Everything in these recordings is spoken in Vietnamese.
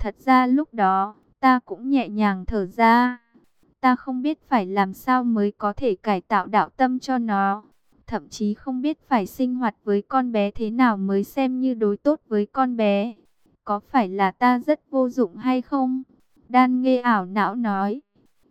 Thật ra lúc đó, ta cũng nhẹ nhàng thở ra. Ta không biết phải làm sao mới có thể cải tạo đạo tâm cho nó. Thậm chí không biết phải sinh hoạt với con bé thế nào mới xem như đối tốt với con bé. Có phải là ta rất vô dụng hay không? Đan nghe ảo não nói.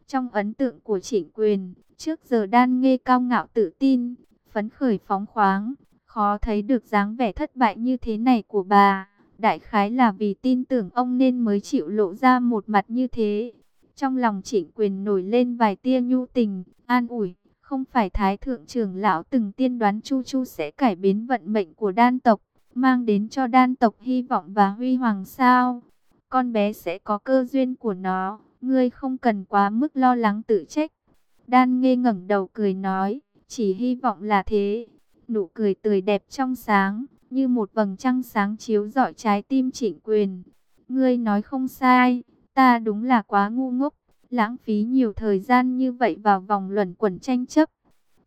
Trong ấn tượng của trịnh quyền, trước giờ đan nghe cao ngạo tự tin, phấn khởi phóng khoáng, khó thấy được dáng vẻ thất bại như thế này của bà. Đại khái là vì tin tưởng ông nên mới chịu lộ ra một mặt như thế. Trong lòng trịnh quyền nổi lên vài tia nhu tình, an ủi. Không phải Thái Thượng trưởng lão từng tiên đoán Chu Chu sẽ cải biến vận mệnh của đan tộc, mang đến cho đan tộc hy vọng và huy hoàng sao. Con bé sẽ có cơ duyên của nó, ngươi không cần quá mức lo lắng tự trách. Đan nghe ngẩng đầu cười nói, chỉ hy vọng là thế. Nụ cười tươi đẹp trong sáng, như một vầng trăng sáng chiếu rọi trái tim trịnh quyền. Ngươi nói không sai, ta đúng là quá ngu ngốc, lãng phí nhiều thời gian như vậy vào vòng luẩn quẩn tranh chấp.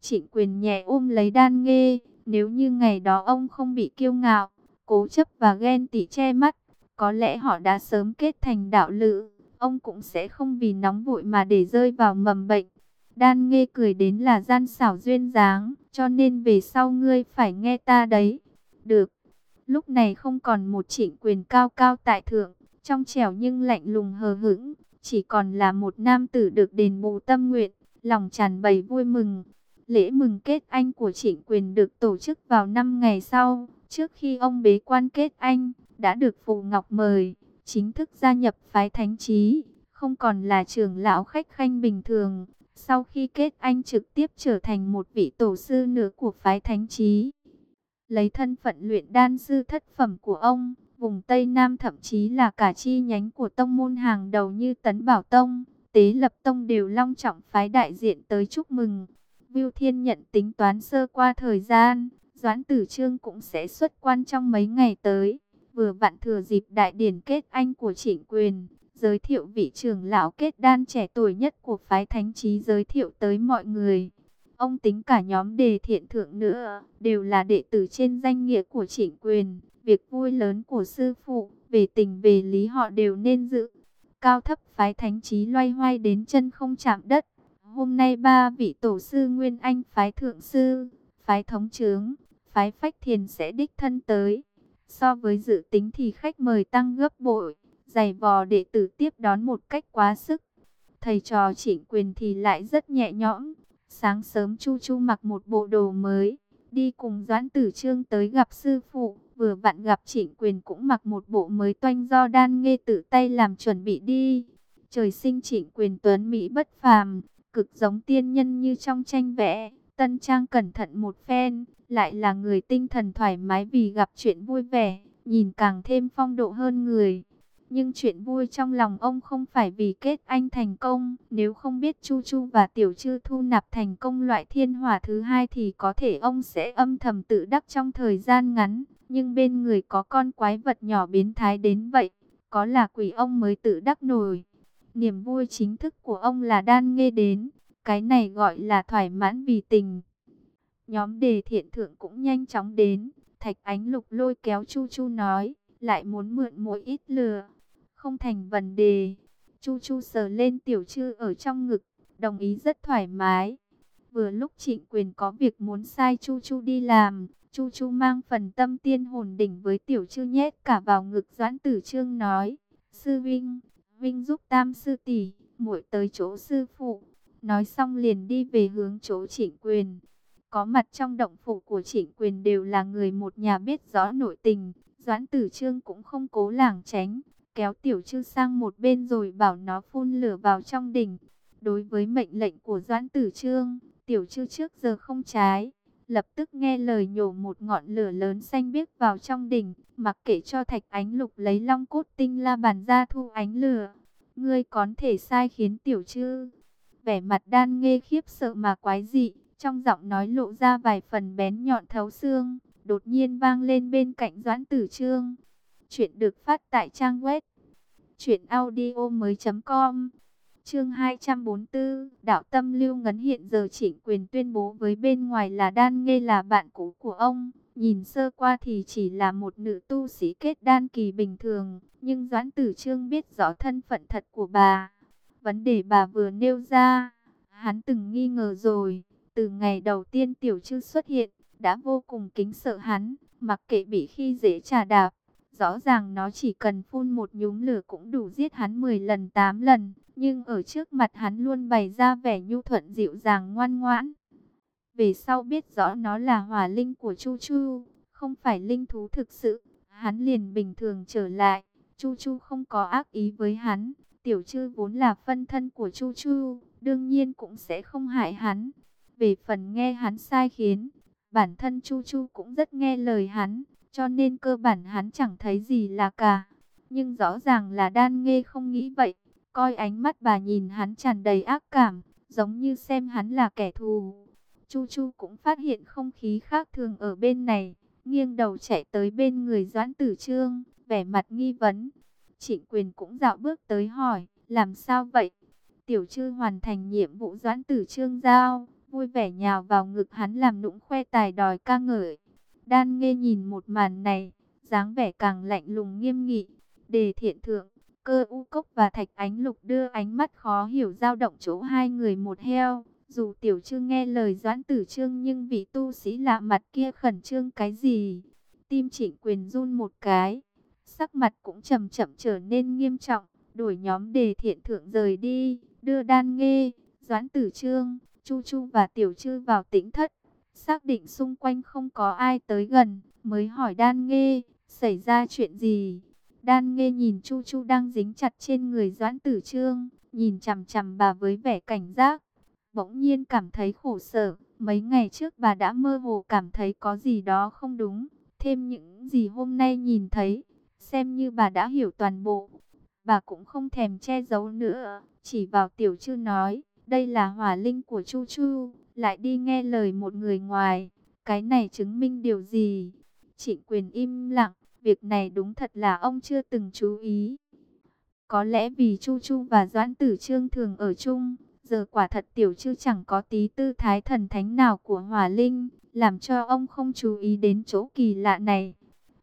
Trịnh quyền nhẹ ôm lấy đan nghê, nếu như ngày đó ông không bị kiêu ngạo, cố chấp và ghen tỉ che mắt, có lẽ họ đã sớm kết thành đạo lữ, ông cũng sẽ không vì nóng vội mà để rơi vào mầm bệnh. Đan nghê cười đến là gian xảo duyên dáng, cho nên về sau ngươi phải nghe ta đấy. Được. Lúc này không còn một trịnh quyền cao cao tại thượng, trong trẻo nhưng lạnh lùng hờ hững, chỉ còn là một nam tử được đền bù tâm nguyện, lòng tràn đầy vui mừng. Lễ mừng kết anh của trịnh quyền được tổ chức vào năm ngày sau, trước khi ông bế quan kết anh, đã được Phù Ngọc mời, chính thức gia nhập phái thánh trí, không còn là trưởng lão khách khanh bình thường. Sau khi kết anh trực tiếp trở thành một vị tổ sư nữa của phái thánh trí lấy thân phận luyện đan sư thất phẩm của ông, vùng Tây Nam thậm chí là cả chi nhánh của tông môn hàng đầu như Tấn Bảo Tông, Tế Lập Tông đều long trọng phái đại diện tới chúc mừng. Viu Thiên nhận tính toán sơ qua thời gian, Doãn Tử Trương cũng sẽ xuất quan trong mấy ngày tới, vừa vặn thừa dịp đại điển kết anh của Trịnh Quyền, giới thiệu vị trưởng lão kết đan trẻ tuổi nhất của phái thánh trí giới thiệu tới mọi người. Ông tính cả nhóm đề thiện thượng nữa, đều là đệ tử trên danh nghĩa của trịnh quyền. Việc vui lớn của sư phụ, về tình về lý họ đều nên giữ. Cao thấp phái thánh trí loay hoay đến chân không chạm đất. Hôm nay ba vị tổ sư Nguyên Anh phái thượng sư, phái thống trướng, phái phách thiền sẽ đích thân tới. So với dự tính thì khách mời tăng gấp bội, giày vò đệ tử tiếp đón một cách quá sức. Thầy trò trịnh quyền thì lại rất nhẹ nhõm, Sáng sớm Chu Chu mặc một bộ đồ mới, đi cùng Doãn Tử Trương tới gặp sư phụ, vừa vặn gặp Trịnh Quyền cũng mặc một bộ mới toanh do đan nghe tự tay làm chuẩn bị đi. Trời sinh Trịnh Quyền tuấn Mỹ bất phàm, cực giống tiên nhân như trong tranh vẽ, tân trang cẩn thận một phen, lại là người tinh thần thoải mái vì gặp chuyện vui vẻ, nhìn càng thêm phong độ hơn người. Nhưng chuyện vui trong lòng ông không phải vì kết anh thành công. Nếu không biết Chu Chu và Tiểu Trư thu nạp thành công loại thiên hỏa thứ hai thì có thể ông sẽ âm thầm tự đắc trong thời gian ngắn. Nhưng bên người có con quái vật nhỏ biến thái đến vậy, có là quỷ ông mới tự đắc nổi. Niềm vui chính thức của ông là đan nghe đến, cái này gọi là thoải mãn vì tình. Nhóm đề thiện thượng cũng nhanh chóng đến, thạch ánh lục lôi kéo Chu Chu nói, lại muốn mượn mỗi ít lừa không thành vấn đề. Chu Chu sờ lên tiểu trư ở trong ngực, đồng ý rất thoải mái. Vừa lúc trịnh quyền có việc muốn sai Chu Chu đi làm, Chu Chu mang phần tâm tiên hồn đỉnh với tiểu trư nhét cả vào ngực Doãn Tử Trương nói, Sư Vinh, Vinh giúp tam sư tỷ muội tới chỗ sư phụ. Nói xong liền đi về hướng chỗ trịnh quyền. Có mặt trong động phủ của trịnh quyền đều là người một nhà biết rõ nội tình. Doãn tử trương cũng không cố lảng tránh, kéo tiểu chư sang một bên rồi bảo nó phun lửa vào trong đỉnh. Đối với mệnh lệnh của Doãn Tử Trương, tiểu chư trước giờ không trái, lập tức nghe lời nhổ một ngọn lửa lớn xanh biếc vào trong đỉnh, mặc kệ cho thạch ánh lục lấy long cốt tinh la bàn ra thu ánh lửa. Ngươi có thể sai khiến tiểu chư. Vẻ mặt đan nghe khiếp sợ mà quái dị, trong giọng nói lộ ra vài phần bén nhọn thấu xương, đột nhiên vang lên bên cạnh Doãn Tử Trương. Chuyện được phát tại trang web truyệnaudiomoi.com. Chương 244, Đạo Tâm Lưu Ngấn hiện giờ chỉnh Quyền tuyên bố với bên ngoài là Đan Nghê là bạn cũ của ông, nhìn sơ qua thì chỉ là một nữ tu sĩ kết đan kỳ bình thường, Nhưng Doãn Tử Trương biết rõ thân phận thật của bà. Vấn đề bà vừa nêu ra, hắn từng nghi ngờ rồi. Từ ngày đầu tiên Tiểu chư xuất hiện, đã vô cùng kính sợ hắn, mặc kệ bị khi dễ trà đạp. Rõ ràng nó chỉ cần phun một nhúm lửa cũng đủ giết hắn 10 lần 8 lần, nhưng ở trước mặt hắn luôn bày ra vẻ nhu thuận dịu dàng ngoan ngoãn. Về sau biết rõ nó là hỏa linh của Chu Chu, không phải linh thú thực sự, hắn liền bình thường trở lại. Chu Chu không có ác ý với hắn, tiểu trư vốn là phân thân của Chu Chu, đương nhiên cũng sẽ không hại hắn. Về phần nghe hắn sai khiến, bản thân Chu Chu cũng rất nghe lời hắn, cho nên cơ bản hắn chẳng thấy gì là cả. Nhưng rõ ràng là đan nghe không nghĩ vậy, coi ánh mắt bà nhìn hắn tràn đầy ác cảm, giống như xem hắn là kẻ thù. Chu Chu cũng phát hiện không khí khác thường ở bên này, nghiêng đầu chạy tới bên người Doãn Tử Trương, vẻ mặt nghi vấn. Trịnh quyền cũng dạo bước tới hỏi, làm sao vậy? Tiểu Trư hoàn thành nhiệm vụ Doãn Tử Trương giao, vui vẻ nhào vào ngực hắn làm nũng khoe tài đòi ca ngợi. Đan nghe nhìn một màn này, dáng vẻ càng lạnh lùng nghiêm nghị. Đề thiện thượng, cơ u cốc và thạch ánh lục đưa ánh mắt khó hiểu dao động chỗ hai người một heo. Dù tiểu trương nghe lời doãn tử trương nhưng vị tu sĩ lạ mặt kia khẩn trương cái gì? Tim trịnh quyền run một cái. Sắc mặt cũng chậm chậm trở nên nghiêm trọng. Đuổi nhóm đề thiện thượng rời đi. Đưa đan nghe, doãn tử trương, chu chu và tiểu chư vào tĩnh thất. Xác định xung quanh không có ai tới gần. Mới hỏi đan nghe, xảy ra chuyện gì? Đan nghe nhìn chu chu đang dính chặt trên người doãn tử trương. Nhìn chằm chằm bà với vẻ cảnh giác bỗng nhiên cảm thấy khổ sở. Mấy ngày trước bà đã mơ hồ cảm thấy có gì đó không đúng. Thêm những gì hôm nay nhìn thấy, xem như bà đã hiểu toàn bộ. Bà cũng không thèm che giấu nữa, chỉ vào tiểu chư nói, đây là hỏa linh của Chu Chu, lại đi nghe lời một người ngoài. Cái này chứng minh điều gì? Trịnh quyền im lặng, việc này đúng thật là ông chưa từng chú ý. Có lẽ vì Chu Chu và Doãn Tử Trương thường ở chung, Giờ quả thật tiểu chư chẳng có tí tư thái thần thánh nào của hòa linh, làm cho ông không chú ý đến chỗ kỳ lạ này.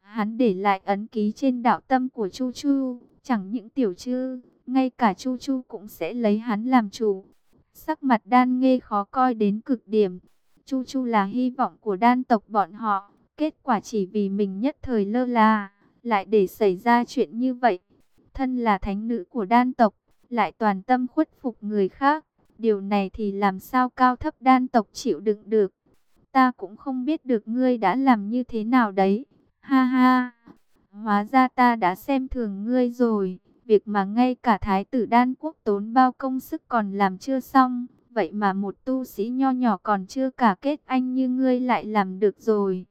Hắn để lại ấn ký trên đạo tâm của Chu Chu, chẳng những tiểu chư, ngay cả Chu Chu cũng sẽ lấy hắn làm chủ. Sắc mặt đan nghe khó coi đến cực điểm. Chu Chu là hy vọng của đan tộc bọn họ, kết quả chỉ vì mình nhất thời lơ là, lại để xảy ra chuyện như vậy. Thân là thánh nữ của đan tộc, lại toàn tâm khuất phục người khác, Điều này thì làm sao cao thấp đan tộc chịu đựng được. Ta cũng không biết được ngươi đã làm như thế nào đấy. Ha ha, hóa ra ta đã xem thường ngươi rồi. Việc mà ngay cả thái tử đan quốc tốn bao công sức còn làm chưa xong. Vậy mà một tu sĩ nho nhỏ còn chưa cả kết anh như ngươi lại làm được rồi.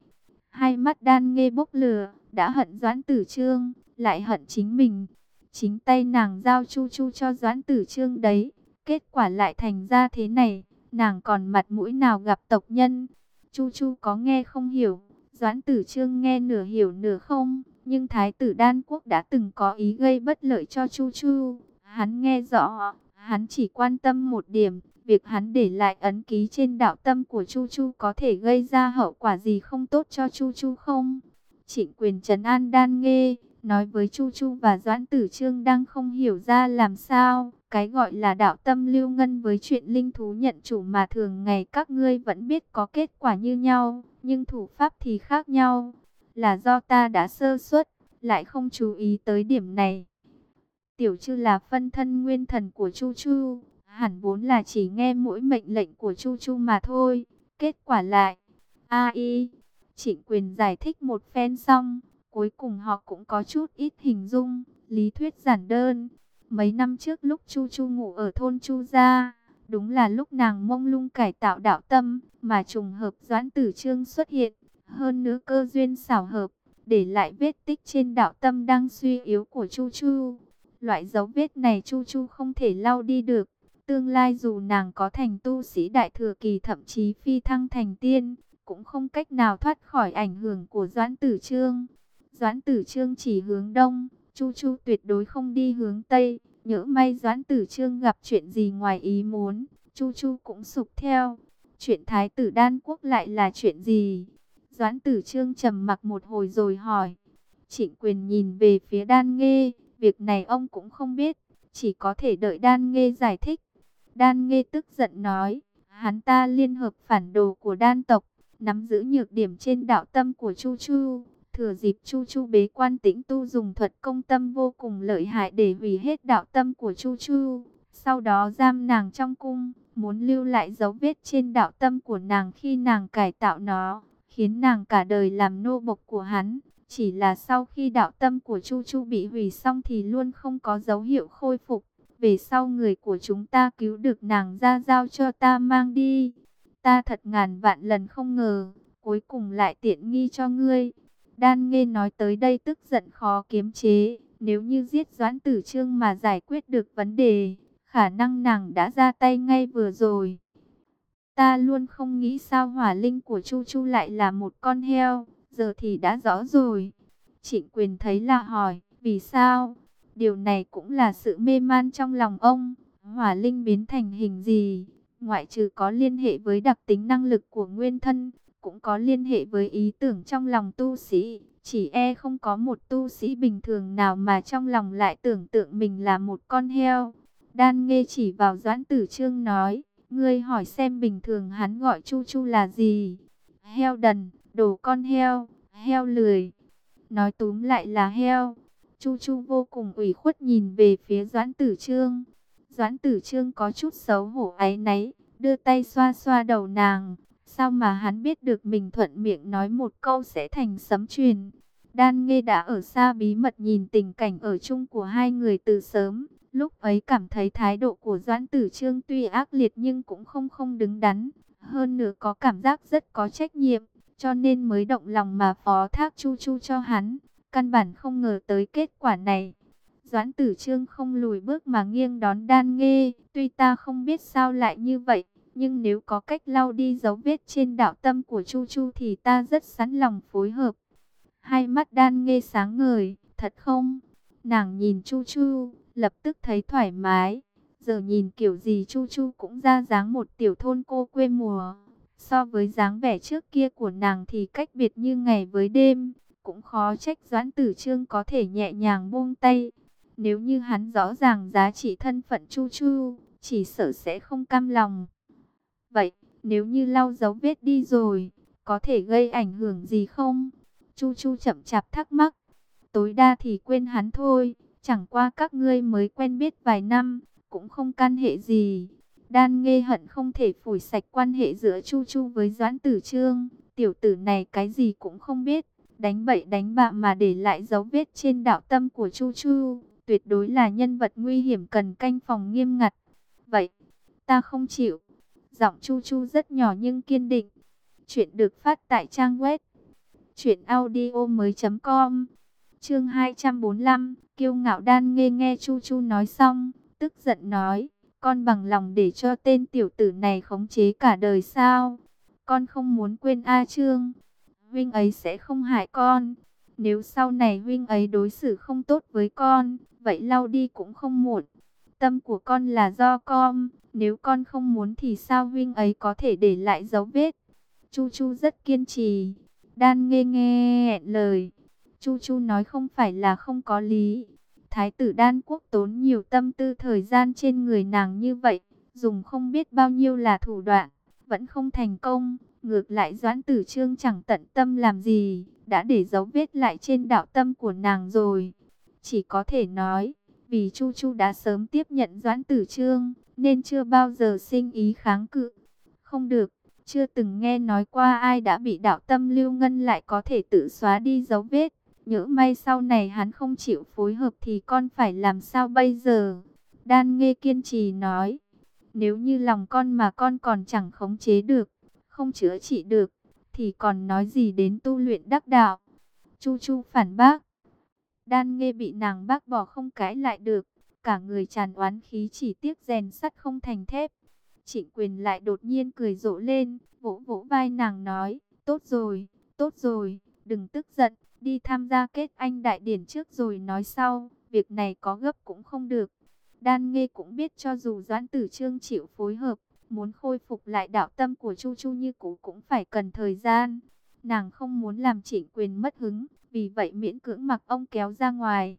Hai mắt đan nghe bốc lửa, đã hận doãn tử trương, lại hận chính mình. Chính tay nàng giao chu chu cho doãn tử trương đấy. Kết quả lại thành ra thế này, nàng còn mặt mũi nào gặp tộc nhân. Chu Chu có nghe không hiểu, Doãn Tử Trương nghe nửa hiểu nửa không, nhưng Thái tử Đan Quốc đã từng có ý gây bất lợi cho Chu Chu. Hắn nghe rõ, hắn chỉ quan tâm một điểm, việc hắn để lại ấn ký trên đạo tâm của Chu Chu có thể gây ra hậu quả gì không tốt cho Chu Chu không? Trịnh quyền trấn an đan nghe, nói với Chu Chu và Doãn Tử Trương đang không hiểu ra làm sao. Cái gọi là đạo tâm lưu ngân với chuyện linh thú nhận chủ mà thường ngày các ngươi vẫn biết có kết quả như nhau, nhưng thủ pháp thì khác nhau. Là do ta đã sơ suất, lại không chú ý tới điểm này. Tiểu chư là phân thân nguyên thần của Chu Chu, hẳn vốn là chỉ nghe mỗi mệnh lệnh của Chu Chu mà thôi. Kết quả lại, AI, trịnh quyền giải thích một phen xong, cuối cùng họ cũng có chút ít hình dung, lý thuyết giản đơn. Mấy năm trước lúc Chu Chu ngủ ở thôn Chu Gia, đúng là lúc nàng mông lung cải tạo đạo tâm, mà trùng hợp Doãn Tử Trương xuất hiện. Hơn nữa cơ duyên xảo hợp, để lại vết tích trên đạo tâm đang suy yếu của Chu Chu. Loại dấu vết này Chu Chu không thể lau đi được. Tương lai dù nàng có thành tu sĩ đại thừa kỳ thậm chí phi thăng thành tiên, cũng không cách nào thoát khỏi ảnh hưởng của Doãn Tử Trương. Doãn Tử Trương chỉ hướng đông, Chu Chu tuyệt đối không đi hướng Tây, nhỡ may Doãn Tử Trương gặp chuyện gì ngoài ý muốn, Chu Chu cũng sụp theo. Chuyện Thái tử Đan Quốc lại là chuyện gì? Doãn Tử Trương trầm mặc một hồi rồi hỏi. Trịnh quyền nhìn về phía đan nghê, việc này ông cũng không biết, chỉ có thể đợi đan nghê giải thích. Đan nghê tức giận nói, hắn ta liên hợp phản đồ của đan tộc, nắm giữ nhược điểm trên đạo tâm của Chu Chu. Thừa dịp Chu Chu bế quan tĩnh tu dùng thuật công tâm vô cùng lợi hại để hủy hết đạo tâm của Chu Chu. Sau đó giam nàng trong cung, muốn lưu lại dấu vết trên đạo tâm của nàng khi nàng cải tạo nó, khiến nàng cả đời làm nô bộc của hắn. Chỉ là sau khi đạo tâm của Chu Chu bị hủy xong thì luôn không có dấu hiệu khôi phục. Về sau người của chúng ta cứu được nàng ra giao cho ta mang đi. Ta thật ngàn vạn lần không ngờ, cuối cùng lại tiện nghi cho ngươi. Đan nghe nói tới đây tức giận khó kiềm chế. Nếu như giết Doãn Tử Trương mà giải quyết được vấn đề, khả năng nàng đã ra tay ngay vừa rồi. Ta luôn không nghĩ sao hỏa linh của Chu Chu lại là một con heo, giờ thì đã rõ rồi. Trịnh quyền thấy là hỏi, vì sao? Điều này cũng là sự mê man trong lòng ông. Hỏa linh biến thành hình gì? Ngoại trừ có liên hệ với đặc tính năng lực của nguyên thân, cũng có liên hệ với ý tưởng trong lòng tu sĩ. Chỉ e không có một tu sĩ bình thường nào mà trong lòng lại tưởng tượng mình là một con heo. Đan nghe chỉ vào Doãn Tử Trương nói, ngươi hỏi xem bình thường hắn gọi Chu Chu là gì? Heo đần, đồ con heo, heo lười. Nói túm lại là heo. Chu Chu vô cùng ủy khuất nhìn về phía Doãn Tử Trương. Doãn Tử Trương có chút xấu hổ áy náy, đưa tay xoa xoa đầu nàng. Sao mà hắn biết được mình thuận miệng nói một câu sẽ thành sấm truyền. Đan Nghê đã ở xa bí mật nhìn tình cảnh ở chung của hai người từ sớm. Lúc ấy cảm thấy thái độ của Doãn Tử Trương tuy ác liệt nhưng cũng không không đứng đắn. Hơn nữa có cảm giác rất có trách nhiệm, cho nên mới động lòng mà phó thác Chu Chu cho hắn. Căn bản không ngờ tới kết quả này. Doãn Tử Trương không lùi bước mà nghiêng đón đan nghê. Tuy ta không biết sao lại như vậy, nhưng nếu có cách lau đi dấu vết trên đạo tâm của Chu Chu thì ta rất sẵn lòng phối hợp. Hai mắt đan nghê sáng ngời, thật không? Nàng nhìn Chu Chu, lập tức thấy thoải mái. Giờ nhìn kiểu gì Chu Chu cũng ra dáng một tiểu thôn cô quê mùa. So với dáng vẻ trước kia của nàng thì cách biệt như ngày với đêm. Cũng khó trách Doãn Tử Trương có thể nhẹ nhàng buông tay. Nếu như hắn rõ ràng giá trị thân phận Chu Chu, chỉ sợ sẽ không cam lòng. Vậy, nếu như lau dấu vết đi rồi, có thể gây ảnh hưởng gì không? Chu Chu chậm chạp thắc mắc. Tối đa thì quên hắn thôi. Chẳng qua các ngươi mới quen biết vài năm, cũng không can hệ gì. Đan nghe hận không thể phủi sạch quan hệ giữa Chu Chu với Doãn Tử Trương. Tiểu tử này cái gì cũng không biết, đánh bậy đánh bạ mà để lại dấu vết trên đạo tâm của Chu Chu. Tuyệt đối là nhân vật nguy hiểm cần canh phòng nghiêm ngặt. Vậy, ta không chịu. Giọng Chu Chu rất nhỏ nhưng kiên định. Chuyện được phát tại trang web. Chuyện audio mới.com Chương 245 Kiêu ngạo đan nghe nghe Chu Chu nói xong, tức giận nói, con bằng lòng để cho tên tiểu tử này khống chế cả đời sao? Con không muốn quên A Trương, huynh ấy sẽ không hại con. Nếu sau này huynh ấy đối xử không tốt với con, vậy lau đi cũng không muộn. Tâm của con là do con, nếu con không muốn thì sao huynh ấy có thể để lại dấu vết? Chu Chu rất kiên trì, đan nghe nghe lời Chu Chu nói không phải là không có lý. Thái tử đan quốc tốn nhiều tâm tư thời gian trên người nàng như vậy, dùng không biết bao nhiêu là thủ đoạn, vẫn không thành công. Ngược lại Doãn Tử Trương chẳng tận tâm làm gì, đã để dấu vết lại trên đạo tâm của nàng rồi. Chỉ có thể nói, vì Chu Chu đã sớm tiếp nhận Doãn Tử Trương, nên chưa bao giờ sinh ý kháng cự. Không được, chưa từng nghe nói qua ai đã bị đạo tâm lưu ngân lại có thể tự xóa đi dấu vết. Nhỡ may sau này hắn không chịu phối hợp thì con phải làm sao bây giờ? Đan nghe kiên trì nói. Nếu như lòng con mà con còn chẳng khống chế được, không chữa trị được, thì còn nói gì đến tu luyện đắc đạo? Chu Chu phản bác. Đan nghe bị nàng bác bỏ không cãi lại được, cả người tràn oán khí chỉ tiếc rèn sắt không thành thép. Trịnh quyền lại đột nhiên cười rộ lên, vỗ vỗ vai nàng nói, tốt rồi, tốt rồi, đừng tức giận, Đi tham gia kết anh đại điển trước rồi nói sau, việc này có gấp cũng không được. Đan Nghê cũng biết cho dù Doãn Tử Trương chịu phối hợp, muốn khôi phục lại đạo tâm của Chu Chu như cũ cũng phải cần thời gian. Nàng không muốn làm trịnh quyền mất hứng, vì vậy miễn cưỡng mặc ông kéo ra ngoài.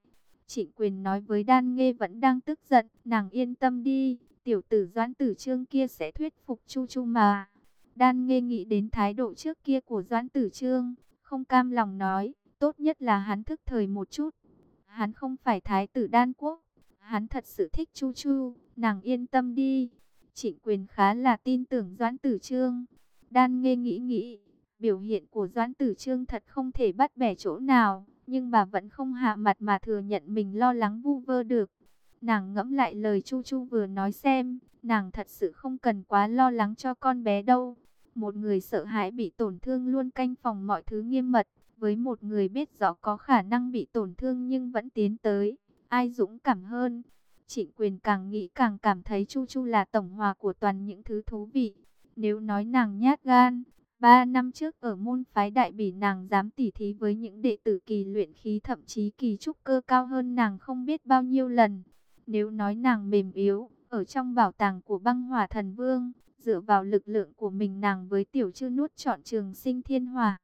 Trịnh quyền nói với đan nghê vẫn đang tức giận, nàng yên tâm đi, tiểu tử doãn tử trương kia sẽ thuyết phục chu chu mà. Đan nghê nghĩ đến thái độ trước kia của doãn tử trương, không cam lòng nói, tốt nhất là hắn thức thời một chút. Hắn không phải thái tử đan quốc, hắn thật sự thích chu chu, nàng yên tâm đi. Trịnh quyền khá là tin tưởng doãn tử trương. Đan nghe nghĩ nghĩ, biểu hiện của doãn tử trương thật không thể bắt bẻ chỗ nào nhưng bà vẫn không hạ mặt mà thừa nhận mình lo lắng vu vơ được. Nàng ngẫm lại lời Chu Chu vừa nói xem, nàng thật sự không cần quá lo lắng cho con bé đâu. Một người sợ hãi bị tổn thương luôn canh phòng mọi thứ nghiêm mật, với một người biết rõ có khả năng bị tổn thương nhưng vẫn tiến tới, ai dũng cảm hơn. Trịnh quyền càng nghĩ càng cảm thấy Chu Chu là tổng hòa của toàn những thứ thú vị. Nếu nói nàng nhát gan, Ba năm trước ở môn phái đại bỉ nàng dám tỉ thí với những đệ tử kỳ luyện khí thậm chí kỳ trúc cơ cao hơn nàng không biết bao nhiêu lần. Nếu nói nàng mềm yếu, ở trong bảo tàng của băng hỏa thần vương, dựa vào lực lượng của mình nàng với tiểu chư nuốt chọn trường sinh thiên hòa.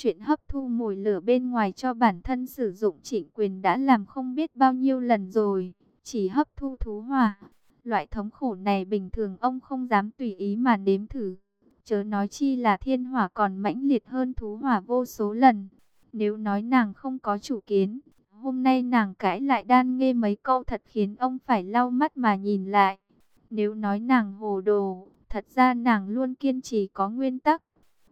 Chuyện hấp thu mồi lửa bên ngoài cho bản thân sử dụng trịnh quyền đã làm không biết bao nhiêu lần rồi, chỉ hấp thu thú hỏa. Loại thống khổ này bình thường ông không dám tùy ý mà nếm thử. Chớ nói chi là thiên hỏa còn mãnh liệt hơn thú hỏa vô số lần. Nếu nói nàng không có chủ kiến, hôm nay nàng cãi lại đan nghe mấy câu thật khiến ông phải lau mắt mà nhìn lại. Nếu nói nàng hồ đồ, thật ra nàng luôn kiên trì có nguyên tắc.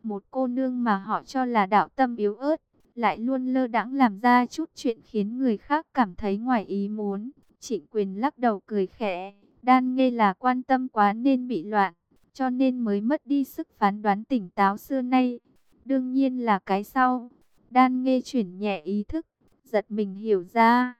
Một cô nương mà họ cho là đạo tâm yếu ớt, lại luôn lơ đãng làm ra chút chuyện khiến người khác cảm thấy ngoài ý muốn. Trịnh quyền lắc đầu cười khẽ, đan nghe là quan tâm quá nên bị loạn cho nên mới mất đi sức phán đoán tỉnh táo xưa nay. Đương nhiên là cái sau. Đan nghe chuyển nhẹ ý thức, giật mình hiểu ra.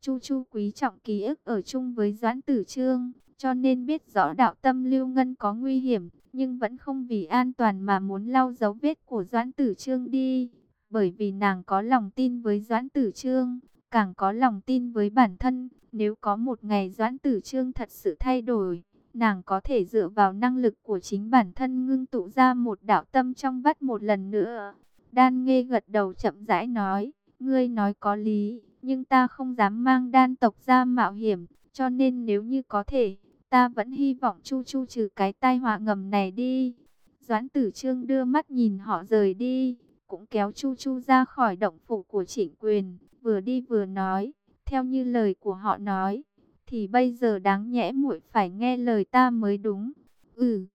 Chu Chu quý trọng ký ức ở chung với Doãn Tử Trương, cho nên biết rõ đạo tâm lưu ngân có nguy hiểm, nhưng vẫn không vì an toàn mà muốn lau dấu vết của Doãn Tử Trương đi. Bởi vì nàng có lòng tin với Doãn Tử Trương, càng có lòng tin với bản thân, nếu có một ngày Doãn Tử Trương thật sự thay đổi nàng có thể dựa vào năng lực của chính bản thân ngưng tụ ra một đạo tâm trong vắt một lần nữa. Đan nghe gật đầu chậm rãi nói, ngươi nói có lý, nhưng ta không dám mang đan tộc ra mạo hiểm, cho nên nếu như có thể, ta vẫn hy vọng Chu Chu trừ cái tai họa ngầm này đi. Doãn tử trương đưa mắt nhìn họ rời đi, cũng kéo Chu Chu ra khỏi động phủ của trịnh quyền, vừa đi vừa nói, theo như lời của họ nói thì bây giờ đáng nhẽ muội phải nghe lời ta mới đúng. Ừ.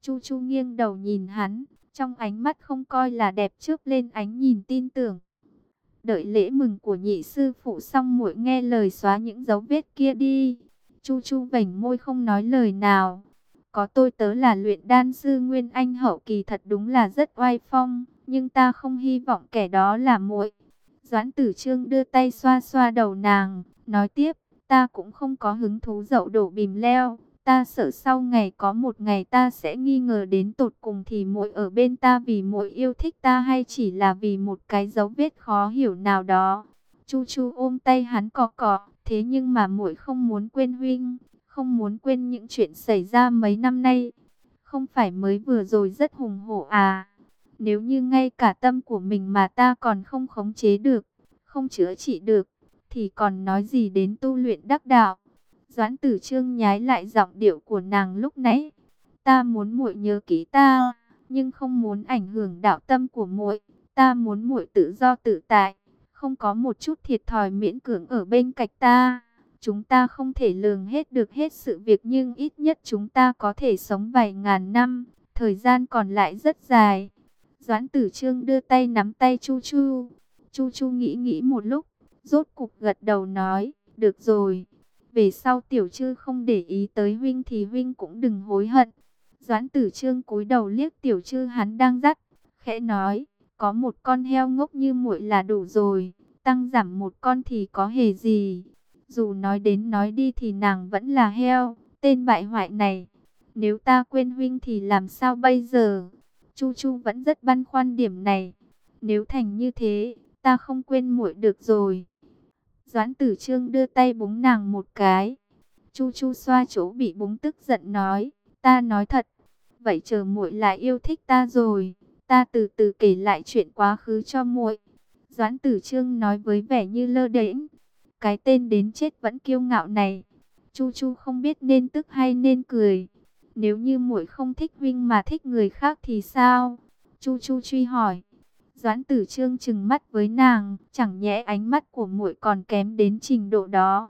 Chu Chu nghiêng đầu nhìn hắn, trong ánh mắt không coi là đẹp trước lên ánh nhìn tin tưởng. Đợi lễ mừng của nhị sư phụ xong muội nghe lời xóa những dấu vết kia đi. Chu Chu vảnh môi không nói lời nào. Có tôi tớ là luyện đan sư Nguyên Anh hậu kỳ thật đúng là rất oai phong, nhưng ta không hy vọng kẻ đó là muội. Doãn Tử Trương đưa tay xoa xoa đầu nàng, nói tiếp, ta cũng không có hứng thú dậu đổ bìm leo. Ta sợ sau ngày có một ngày ta sẽ nghi ngờ đến tột cùng thì muội ở bên ta vì muội yêu thích ta hay chỉ là vì một cái dấu vết khó hiểu nào đó. Chu Chu ôm tay hắn cọ cọ, thế nhưng mà muội không muốn quên huynh, không muốn quên những chuyện xảy ra mấy năm nay. Không phải mới vừa rồi rất hùng hổ à? Nếu như ngay cả tâm của mình mà ta còn không khống chế được, không chữa trị được, thì còn nói gì đến tu luyện đắc đạo. Doãn tử trương nhái lại giọng điệu của nàng lúc nãy. Ta muốn muội nhớ kỹ ta, nhưng không muốn ảnh hưởng đạo tâm của muội. Ta muốn muội tự do tự tại, không có một chút thiệt thòi miễn cưỡng ở bên cạnh ta. Chúng ta không thể lường hết được hết sự việc nhưng ít nhất chúng ta có thể sống vài ngàn năm, thời gian còn lại rất dài. Doãn tử trương đưa tay nắm tay Chu Chu. Chu Chu nghĩ nghĩ một lúc, Rốt cục gật đầu nói, được rồi. Về sau tiểu trư không để ý tới huynh thì huynh cũng đừng hối hận. Doãn tử trương cúi đầu liếc tiểu trư hắn đang dắt, khẽ nói, có một con heo ngốc như muội là đủ rồi, tăng giảm một con thì có hề gì. Dù nói đến nói đi thì nàng vẫn là heo, tên bại hoại này. Nếu ta quên huynh thì làm sao bây giờ? Chu Chu vẫn rất băn khoăn điểm này. Nếu thành như thế, ta không quên muội được rồi. Doãn tử trương đưa tay búng nàng một cái. Chu chu xoa chỗ bị búng tức giận nói. Ta nói thật. Vậy chờ muội lại yêu thích ta rồi. Ta từ từ kể lại chuyện quá khứ cho muội. Doãn Tử Trương nói với vẻ như lơ đễnh. Cái tên đến chết vẫn kiêu ngạo này. Chu Chu không biết nên tức hay nên cười. Nếu như muội không thích huynh mà thích người khác thì sao? Chu Chu truy hỏi. Doãn Tử Trương chừng mắt với nàng, chẳng nhẽ ánh mắt của muội còn kém đến trình độ đó.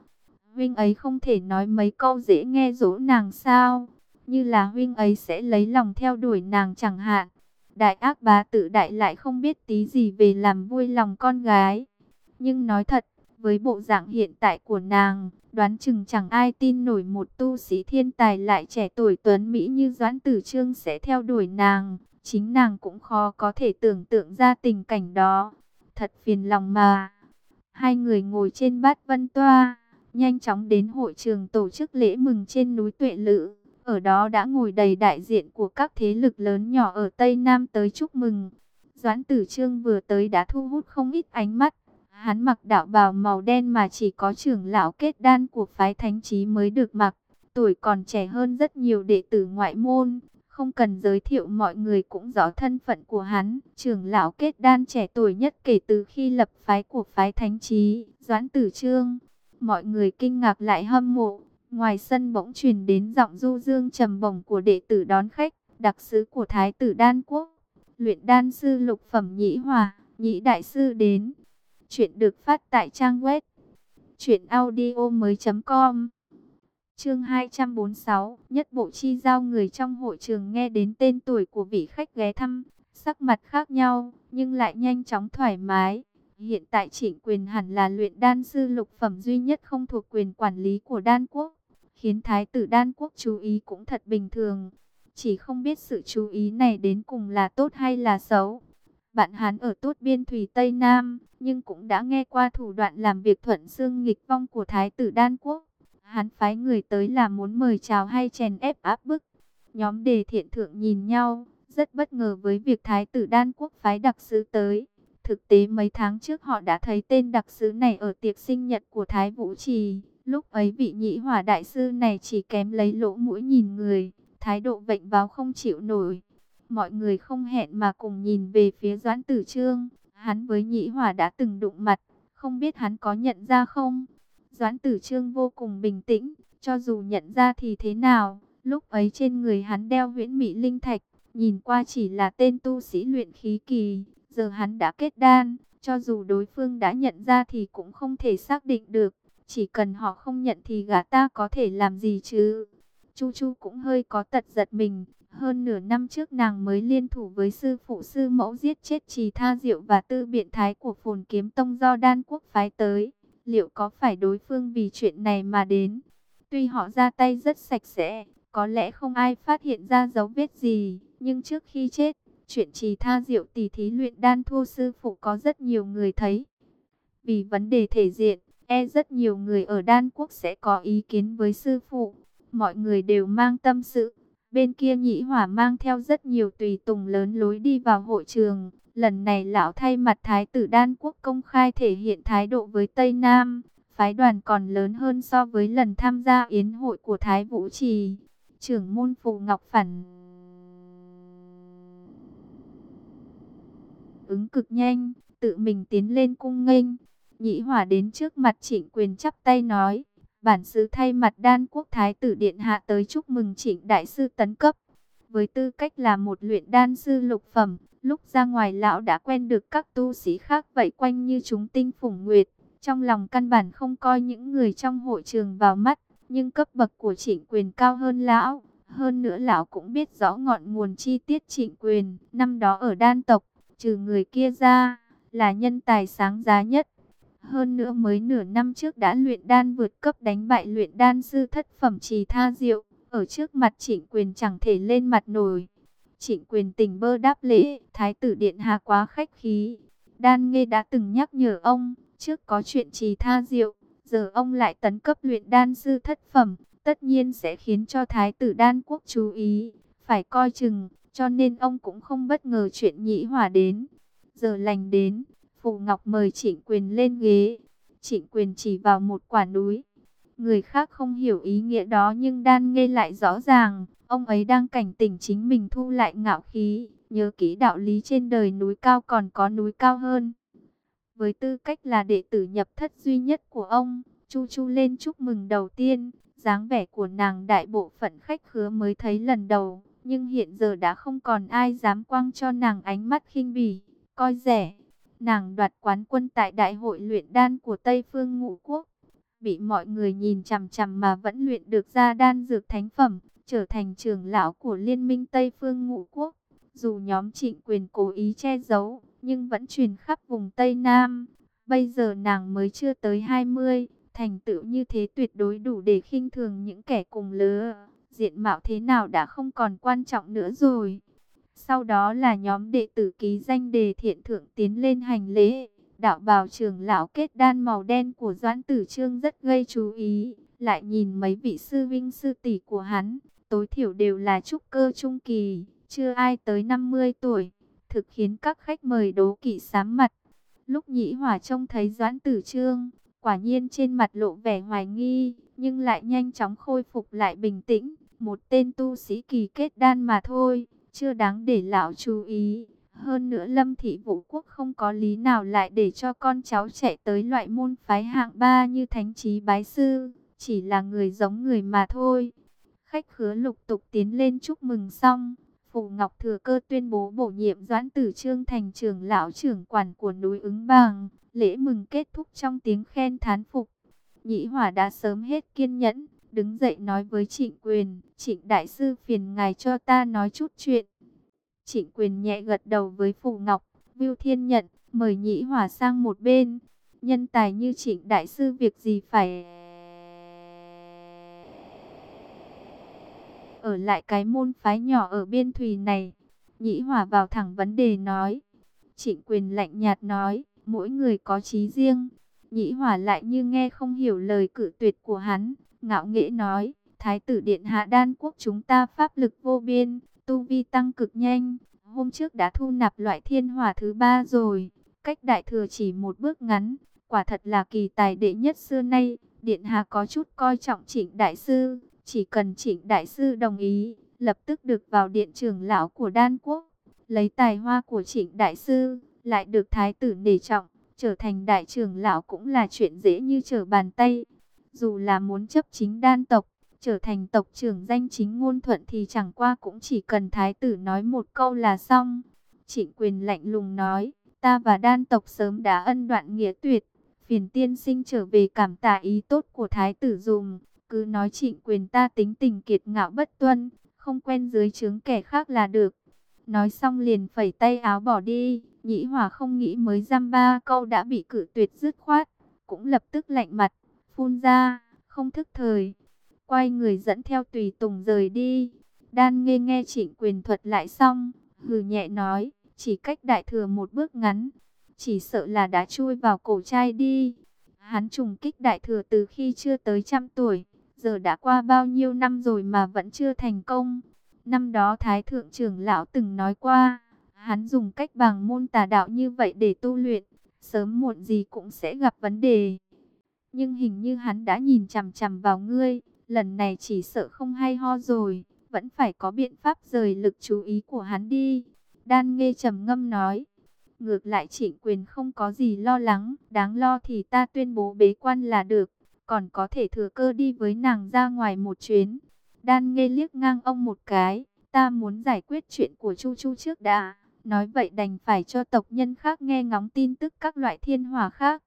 Huynh ấy không thể nói mấy câu dễ nghe dỗ nàng sao? Như là huynh ấy sẽ lấy lòng theo đuổi nàng chẳng hạn. Đại ác bá tự đại lại không biết tí gì về làm vui lòng con gái. Nhưng nói thật, với bộ dạng hiện tại của nàng, đoán chừng chẳng ai tin nổi một tu sĩ thiên tài lại trẻ tuổi tuấn Mỹ như Doãn Tử Trương sẽ theo đuổi nàng. Chính nàng cũng khó có thể tưởng tượng ra tình cảnh đó. Thật phiền lòng mà. Hai người ngồi trên bát vân toa, nhanh chóng đến hội trường tổ chức lễ mừng trên núi Tuệ Lữ. Ở đó đã ngồi đầy đại diện của các thế lực lớn nhỏ ở Tây Nam tới chúc mừng. Doãn Tử Trương vừa tới đã thu hút không ít ánh mắt. Hắn mặc đạo bào màu đen mà chỉ có trưởng lão kết đan của phái thánh trí mới được mặc. Tuổi còn trẻ hơn rất nhiều đệ tử ngoại môn. Không cần giới thiệu mọi người cũng rõ thân phận của hắn. Trưởng lão kết đan trẻ tuổi nhất kể từ khi lập phái của phái thánh trí, Doãn Tử Trương. Mọi người kinh ngạc lại hâm mộ. Ngoài sân bỗng truyền đến giọng du dương trầm bổng của đệ tử đón khách, đặc sứ của Thái tử Đan Quốc. Luyện đan sư lục phẩm nhĩ hòa, nhĩ đại sư đến. Chuyện được phát tại trang web truyệnaudiomoi.com. Chương 246, nhất bộ chi giao người trong hội trường nghe đến tên tuổi của vị khách ghé thăm, sắc mặt khác nhau, nhưng lại nhanh chóng thoải mái. Hiện tại Trịnh Quyền hẳn là luyện đan sư lục phẩm duy nhất không thuộc quyền quản lý của đan quốc, khiến thái tử đan quốc chú ý cũng thật bình thường. Chỉ không biết sự chú ý này đến cùng là tốt hay là xấu. Bạn hắn ở tốt biên thủy Tây Nam, nhưng cũng đã nghe qua thủ đoạn làm việc thuận xương nghịch vong của thái tử đan quốc. Hắn phái người tới là muốn mời chào hay chèn ép áp bức. Nhóm đề thiện thượng nhìn nhau, rất bất ngờ với việc thái tử đan quốc phái đặc sứ tới. Thực tế mấy tháng trước họ đã thấy tên đặc sứ này ở tiệc sinh nhật của Thái Vũ Trì. Lúc ấy vị nhị hỏa đại sư này chỉ kém lấy lỗ mũi nhìn người, thái độ vệnh báo không chịu nổi. Mọi người không hẹn mà cùng nhìn về phía Doãn Tử Trương. Hắn với nhị hỏa đã từng đụng mặt, không biết hắn có nhận ra không? Doãn Tử Trương vô cùng bình tĩnh, cho dù nhận ra thì thế nào, lúc ấy trên người hắn đeo huyễn mỹ linh thạch, nhìn qua chỉ là tên tu sĩ luyện khí kỳ, giờ hắn đã kết đan, cho dù đối phương đã nhận ra thì cũng không thể xác định được, chỉ cần họ không nhận thì gã ta có thể làm gì chứ. Chu Chu cũng hơi có tật giật mình, hơn nửa năm trước nàng mới liên thủ với sư phụ sư mẫu giết chết trì tha diệu và tư biện thái của phồn kiếm tông do đan quốc phái tới liệu có phải đối phương vì chuyện này mà đến? Tuy họ ra tay rất sạch sẽ, có lẽ không ai phát hiện ra dấu vết gì, nhưng trước khi chết, chuyện trì tha diệu tỷ thí luyện đan thua sư phụ có rất nhiều người thấy. Vì vấn đề thể diện, e rất nhiều người ở đan quốc sẽ có ý kiến với sư phụ. Mọi người đều mang tâm sự. Bên kia nhĩ hỏa mang theo rất nhiều tùy tùng lớn lối đi vào hội trường. Lần này lão thay mặt Thái tử Đan Quốc công khai thể hiện thái độ với Tây Nam. Phái đoàn còn lớn hơn so với lần tham gia yến hội của Thái Vũ Trì. Trưởng môn Phù Ngọc Phản ứng cực nhanh, tự mình tiến lên cung nghênh. Nhĩ hòa đến trước mặt trịnh quyền chắp tay nói, bản sứ thay mặt đan quốc thái tử điện hạ tới chúc mừng trịnh đại sư tấn cấp. Với tư cách là một luyện đan sư lục phẩm, Lúc ra ngoài lão đã quen được các tu sĩ khác vậy quanh như chúng tinh phủng nguyệt. Trong lòng căn bản không coi những người trong hội trường vào mắt, nhưng cấp bậc của trịnh quyền cao hơn lão. Hơn nữa lão cũng biết rõ ngọn nguồn chi tiết trịnh quyền, năm đó ở đan tộc, trừ người kia ra, là nhân tài sáng giá nhất. Hơn nữa mới nửa năm trước đã luyện đan vượt cấp đánh bại luyện đan sư thất phẩm trì tha diệu, ở trước mặt trịnh quyền chẳng thể lên mặt nổi. Trịnh quyền tình bơ đáp lễ, thái tử điện hạ quá khách khí. Đan nghe đã từng nhắc nhở ông, trước có chuyện trì tha diệu, giờ ông lại tấn cấp luyện đan sư thất phẩm, tất nhiên sẽ khiến cho thái tử đan quốc chú ý, phải coi chừng, cho nên ông cũng không bất ngờ chuyện nhĩ hỏa đến. Giờ lành đến, Phù Ngọc mời trịnh quyền lên ghế, trịnh quyền chỉ vào một quả núi. Người khác không hiểu ý nghĩa đó nhưng đan nghe lại rõ ràng, Ông ấy đang cảnh tỉnh chính mình thu lại ngạo khí, nhớ kỹ đạo lý trên đời núi cao còn có núi cao hơn. Với tư cách là đệ tử nhập thất duy nhất của ông, Chu Chu lên chúc mừng đầu tiên, dáng vẻ của nàng đại bộ phận khách khứa mới thấy lần đầu, nhưng hiện giờ đã không còn ai dám quăng cho nàng ánh mắt khinh bỉ, coi rẻ. Nàng đoạt quán quân tại đại hội luyện đan của Tây Phương Ngũ Quốc, bị mọi người nhìn chằm chằm mà vẫn luyện được ra đan dược thánh phẩm, trở thành trưởng lão của Liên minh Tây Phương Ngũ Quốc. Dù nhóm trịnh quyền cố ý che giấu, nhưng vẫn truyền khắp vùng Tây Nam. Bây giờ nàng mới chưa tới 20, thành tựu như thế tuyệt đối đủ để khinh thường những kẻ cùng lứa. Diện mạo thế nào đã không còn quan trọng nữa rồi. Sau đó là nhóm đệ tử ký danh đề thiện thượng tiến lên hành lễ. Đạo bào trường lão kết đan màu đen của Doãn Tử Trương rất gây chú ý. Lại nhìn mấy vị sư vinh sư tỷ của hắn, tối thiểu đều là trúc cơ trung kỳ, chưa ai tới 50 tuổi. Thực khiến các khách mời đố kỵ sám mặt. Lúc nhĩ hỏa trông thấy Doãn Tử Trương, quả nhiên trên mặt lộ vẻ hoài nghi, nhưng lại nhanh chóng khôi phục lại bình tĩnh. Một tên tu sĩ kỳ kết đan mà thôi, chưa đáng để lão chú ý. Hơn nữa Lâm Thị Vũ Quốc không có lý nào lại để cho con cháu chạy tới loại môn phái hạng ba như Thánh Trí Bái Sư, chỉ là người giống người mà thôi. Khách khứa lục tục tiến lên chúc mừng xong, Phù Ngọc Thừa Cơ tuyên bố bổ nhiệm Doãn Tử Trương thành trưởng lão trưởng quản của núi ứng bàng, lễ mừng kết thúc trong tiếng khen thán phục. Nhĩ Hỏa đã sớm hết kiên nhẫn, đứng dậy nói với Trịnh Quyền, Trịnh Đại Sư phiền ngài cho ta nói chút chuyện. Trịnh Quyền nhẹ gật đầu với Phù Ngọc, Viu Thiên nhận, mời Nhĩ Hỏa sang một bên. Nhân tài như Trịnh Đại Sư việc gì phải... Ở lại cái môn phái nhỏ ở biên thùy này, Nhĩ Hỏa vào thẳng vấn đề nói. Trịnh Quyền lạnh nhạt nói, mỗi người có trí riêng. Nhĩ Hỏa lại như nghe không hiểu lời cử tuyệt của hắn, ngạo nghễ nói, Thái tử Điện Hạ Đan Quốc chúng ta pháp lực vô biên, tu vi tăng cực nhanh, hôm trước đã thu nạp loại thiên hỏa thứ ba rồi, cách đại thừa chỉ một bước ngắn, quả thật là kỳ tài đệ nhất xưa nay, Điện Hạ có chút coi trọng trịnh đại sư, chỉ cần trịnh đại sư đồng ý, lập tức được vào điện trưởng lão của Đan Quốc, lấy tài hoa của trịnh đại sư, lại được thái tử nể trọng, trở thành đại trưởng lão cũng là chuyện dễ như trở bàn tay. Dù là muốn chấp chính đan tộc, trở thành tộc trưởng danh chính ngôn thuận thì chẳng qua cũng chỉ cần thái tử nói một câu là xong. Trịnh quyền lạnh lùng nói, ta và đan tộc sớm đã ân đoạn nghĩa tuyệt, phiền tiên sinh trở về cảm tạ ý tốt của thái tử dùng, cứ nói trịnh quyền ta tính tình kiệt ngạo bất tuân, không quen dưới trướng kẻ khác là được. Nói xong liền phẩy tay áo bỏ đi, nhĩ hòa không nghĩ mới giam ba câu đã bị cử tuyệt dứt khoát, cũng lập tức lạnh mặt phun ra, không thức thời. Quay người dẫn theo tùy tùng rời đi. Đan nghe nghe trịnh quyền thuật lại xong, hừ nhẹ nói, chỉ cách đại thừa một bước ngắn, chỉ sợ là đã chui vào cổ trai đi. Hắn trùng kích đại thừa từ khi chưa tới trăm tuổi, giờ đã qua bao nhiêu năm rồi mà vẫn chưa thành công. Năm đó Thái Thượng trưởng Lão từng nói qua, hắn dùng cách bằng môn tà đạo như vậy để tu luyện, sớm muộn gì cũng sẽ gặp vấn đề. Nhưng hình như hắn đã nhìn chằm chằm vào ngươi, lần này chỉ sợ không hay ho rồi, vẫn phải có biện pháp rời lực chú ý của hắn đi. Đan nghe trầm ngâm nói, ngược lại trịnh quyền không có gì lo lắng, đáng lo thì ta tuyên bố bế quan là được, còn có thể thừa cơ đi với nàng ra ngoài một chuyến. Đan nghe liếc ngang ông một cái, ta muốn giải quyết chuyện của Chu Chu trước đã. Nói vậy đành phải cho tộc nhân khác nghe ngóng tin tức các loại thiên hòa khác.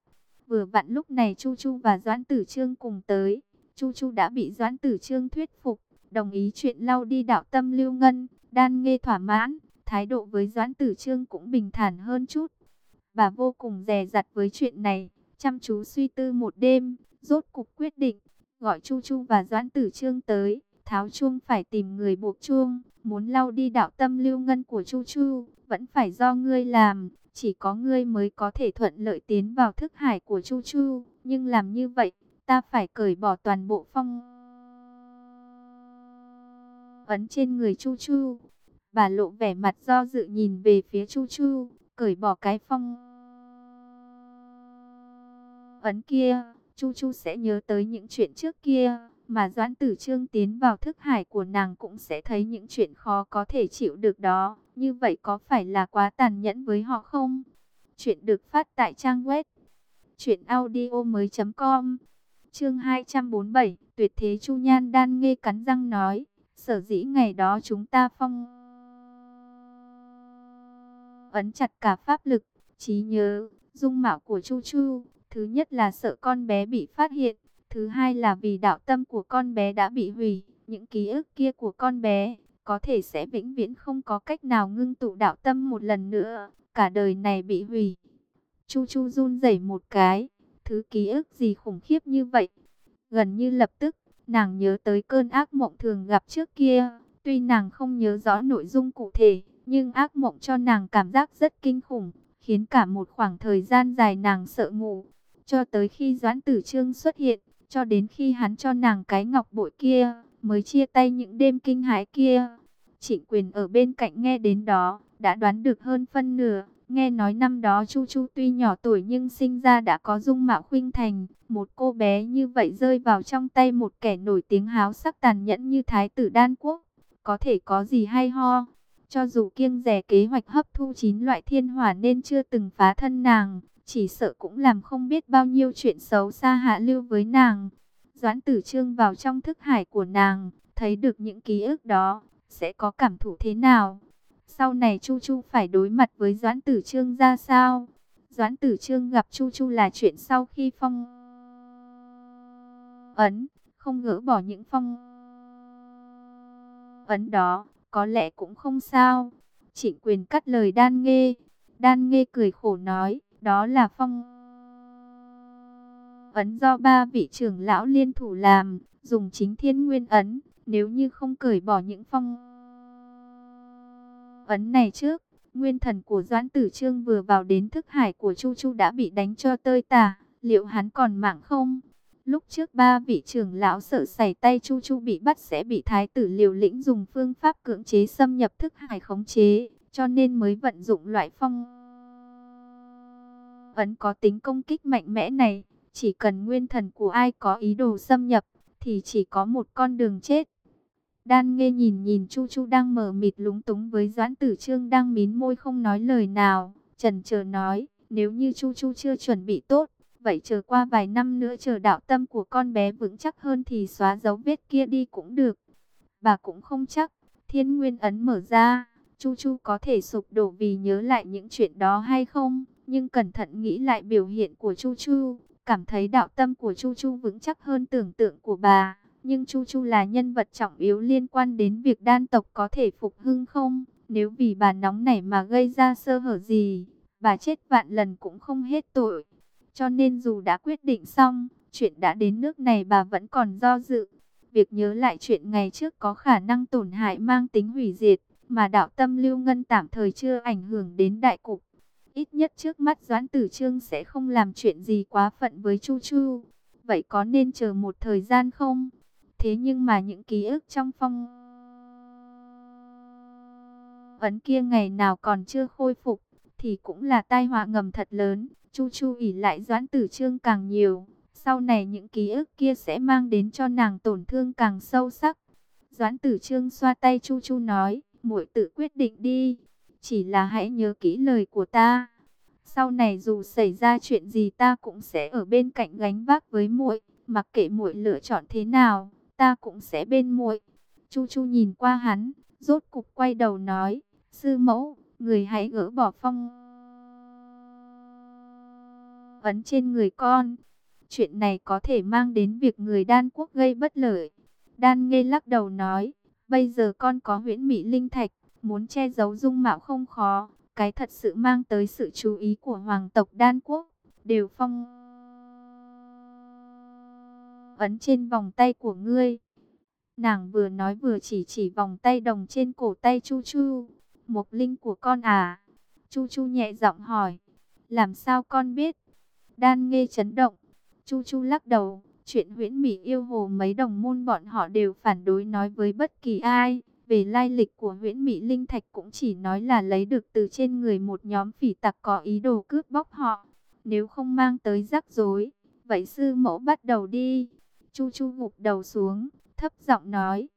Vừa vặn lúc này Chu Chu và Doãn Tử Trương cùng tới. Chu Chu đã bị Doãn Tử Trương thuyết phục, đồng ý chuyện lau đi đạo tâm lưu ngân, đan nghe thỏa mãn, thái độ với Doãn Tử Trương cũng bình thản hơn chút. Bà vô cùng dè dặt với chuyện này, chăm chú suy tư một đêm, rốt cục quyết định, gọi Chu Chu và Doãn Tử Trương tới, tháo chuông phải tìm người buộc chuông, muốn lau đi đạo tâm lưu ngân của Chu Chu, vẫn phải do ngươi làm, chỉ có ngươi mới có thể thuận lợi tiến vào thức hải của Chu Chu, nhưng làm như vậy, ta phải cởi bỏ toàn bộ phong ấn trên người Chu Chu. Bà lộ vẻ mặt do dự nhìn về phía Chu Chu, cởi bỏ cái phong ấn kia, Chu Chu sẽ nhớ tới những chuyện trước kia, mà Doãn Tử Trương tiến vào thức hải của nàng cũng sẽ thấy những chuyện khó có thể chịu được đó. Như vậy có phải là quá tàn nhẫn với họ không? Chuyện được phát tại trang web truyệnaudiomoi.com. Chương 247, Tuyệt thế Chu Nhan đan nghe cắn răng nói, sở dĩ ngày đó chúng ta phong ấn chặt cả pháp lực, trí nhớ, dung mạo của Chu Chu, thứ nhất là sợ con bé bị phát hiện, thứ hai là vì đạo tâm của con bé đã bị hủy, những ký ức kia của con bé có thể sẽ vĩnh viễn không có cách nào ngưng tụ đạo tâm một lần nữa, cả đời này bị hủy. Chu Chu run rẩy một cái, thứ ký ức gì khủng khiếp như vậy. Gần như lập tức, nàng nhớ tới cơn ác mộng thường gặp trước kia, tuy nàng không nhớ rõ nội dung cụ thể, nhưng ác mộng cho nàng cảm giác rất kinh khủng, khiến cả một khoảng thời gian dài nàng sợ ngủ. Cho tới khi Doãn Tử Trương xuất hiện, cho đến khi hắn cho nàng cái ngọc bội kia, mới chia tay những đêm kinh hãi kia. Trịnh quyền ở bên cạnh nghe đến đó, đã đoán được hơn phân nửa. Nghe nói năm đó Chu Chu tuy nhỏ tuổi nhưng sinh ra đã có dung mạo khuynh thành. Một cô bé như vậy rơi vào trong tay một kẻ nổi tiếng háo sắc tàn nhẫn như Thái tử Đan Quốc. Có thể có gì hay ho. Cho dù kiêng rẻ kế hoạch hấp thu chín loại thiên hỏa nên chưa từng phá thân nàng. Chỉ sợ cũng làm không biết bao nhiêu chuyện xấu xa hạ lưu với nàng. Doãn tử trương vào trong thức hải của nàng, thấy được những ký ức đó, sẽ có cảm thụ thế nào? Sau này Chu Chu phải đối mặt với Doãn Tử Trương ra sao? Doãn Tử Trương gặp Chu Chu là chuyện sau khi phong ấn, không gỡ bỏ những phong ấn đó, có lẽ cũng không sao. Trịnh quyền cắt lời đan nghe, đan nghe cười khổ nói, đó là phong ấn do ba vị trưởng lão liên thủ làm, dùng chính thiên nguyên ấn, nếu như không cởi bỏ những phong ấn này trước, nguyên thần của Doãn Tử Trương vừa vào đến thức hải của Chu Chu đã bị đánh cho tơi tả, liệu hắn còn mạng không? Lúc trước ba vị trưởng lão sợ xảy tay Chu Chu bị bắt sẽ bị thái tử liều lĩnh dùng phương pháp cưỡng chế xâm nhập thức hải khống chế, cho nên mới vận dụng loại phong ấn có tính công kích mạnh mẽ này. Chỉ cần nguyên thần của ai có ý đồ xâm nhập, thì chỉ có một con đường chết. Đan nghe nhìn nhìn Chu Chu đang mở mịt lúng túng với Doãn Tử Trương đang mím môi không nói lời nào. Trần chờ nói, nếu như Chu Chu chưa chuẩn bị tốt, vậy chờ qua vài năm nữa chờ đạo tâm của con bé vững chắc hơn thì xóa dấu vết kia đi cũng được. Bà cũng không chắc, thiên nguyên ấn mở ra, Chu Chu có thể sụp đổ vì nhớ lại những chuyện đó hay không, nhưng cẩn thận nghĩ lại biểu hiện của Chu Chu, cảm thấy đạo tâm của Chu Chu vững chắc hơn tưởng tượng của bà. Nhưng Chu Chu là nhân vật trọng yếu liên quan đến việc đan tộc có thể phục hưng không? Nếu vì bà nóng nảy mà gây ra sơ hở gì, bà chết vạn lần cũng không hết tội. Cho nên dù đã quyết định xong, chuyện đã đến nước này bà vẫn còn do dự. Việc nhớ lại chuyện ngày trước có khả năng tổn hại mang tính hủy diệt, mà đạo tâm lưu ngân tạm thời chưa ảnh hưởng đến đại cục. Ít nhất trước mắt Doãn Tử Trương sẽ không làm chuyện gì quá phận với Chu Chu. Vậy có nên chờ một thời gian không? Thế nhưng mà những ký ức trong phong ấn kia ngày nào còn chưa khôi phục, thì cũng là tai họa ngầm thật lớn. Chu Chu ỉ lại Doãn Tử Trương càng nhiều, sau này những ký ức kia sẽ mang đến cho nàng tổn thương càng sâu sắc. Doãn Tử Trương xoa tay Chu Chu nói, muội tự quyết định đi, chỉ là hãy nhớ kỹ lời của ta. Sau này dù xảy ra chuyện gì ta cũng sẽ ở bên cạnh gánh vác với muội, mặc kệ muội lựa chọn thế nào ta cũng sẽ bên muội. Chu Chu nhìn qua hắn, rốt cục quay đầu nói, sư mẫu, người hãy gỡ bỏ phong ấn trên người con. Chuyện này có thể mang đến việc người đan quốc gây bất lợi. Đan nghe lắc đầu nói, bây giờ con có huyễn mỹ linh thạch, muốn che giấu dung mạo không khó. Cái thật sự mang tới sự chú ý của hoàng tộc đan quốc, đều phong ấn trên vòng tay của ngươi. Nàng vừa nói vừa chỉ chỉ vòng tay đồng trên cổ tay Chu Chu. Một linh của con à? Chu Chu nhẹ giọng hỏi. Làm sao con biết? Đan nghe chấn động. Chu Chu lắc đầu. Chuyện huyễn mỹ yêu hồ mấy đồng môn bọn họ đều phản đối nói với bất kỳ ai. Về lai lịch của nguyễn mỹ linh thạch cũng chỉ nói là lấy được từ trên người một nhóm phỉ tặc có ý đồ cướp bóc họ. Nếu không mang tới rắc rối, vậy sư mẫu bắt đầu đi. Chu Chu gục đầu xuống, thấp giọng nói.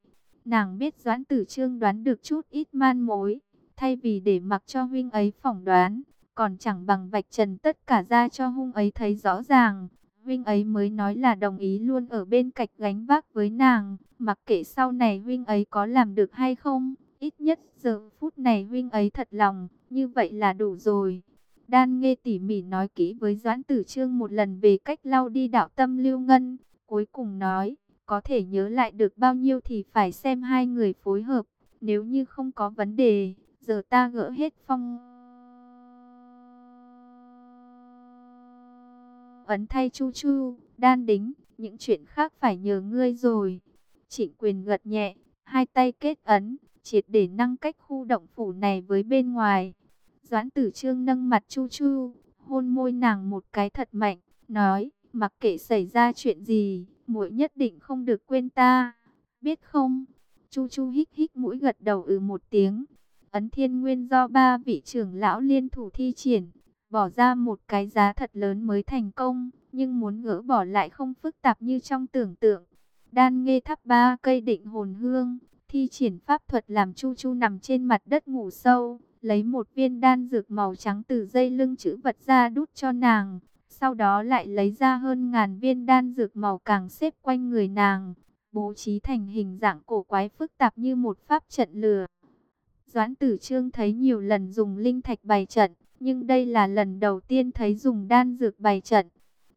Nàng biết Doãn Tử Trương đoán được chút ít man mối, thay vì để mặc cho huynh ấy phỏng đoán, còn chẳng bằng vạch trần tất cả ra cho hung ấy thấy rõ ràng. Huynh ấy mới nói là đồng ý luôn ở bên cạnh gánh vác với nàng, mặc kệ sau này huynh ấy có làm được hay không, ít nhất giờ phút này huynh ấy thật lòng, như vậy là đủ rồi. Đan nghe tỉ mỉ nói kỹ với Doãn Tử Trương một lần về cách lau đi đạo tâm lưu ngân, cuối cùng nói, có thể nhớ lại được bao nhiêu thì phải xem hai người phối hợp, nếu như không có vấn đề, giờ ta gỡ hết phong... Ấn thay chu chu, đan đính, những chuyện khác phải nhờ ngươi rồi. Trịnh quyền gật nhẹ, hai tay kết ấn, triệt để năng cách khu động phủ này với bên ngoài. Doãn tử trương nâng mặt chu chu, hôn môi nàng một cái thật mạnh, nói, mặc kệ xảy ra chuyện gì, muội nhất định không được quên ta, biết không? Chu chu hít hít mũi gật đầu ừ một tiếng. Ấn thiên nguyên do ba vị trưởng lão liên thủ thi triển, bỏ ra một cái giá thật lớn mới thành công, nhưng muốn gỡ bỏ lại không phức tạp như trong tưởng tượng. Đan nghe thắp ba cây định hồn hương, thi triển pháp thuật làm Chu Chu nằm trên mặt đất ngủ sâu, lấy một viên đan dược màu trắng từ dây lưng chữ vật ra đút cho nàng, sau đó lại lấy ra hơn ngàn viên đan dược màu càng xếp quanh người nàng, bố trí thành hình dạng cổ quái phức tạp như một pháp trận lừa. Doãn tử trương thấy nhiều lần dùng linh thạch bày trận, nhưng đây là lần đầu tiên thấy dùng đan dược bày trận.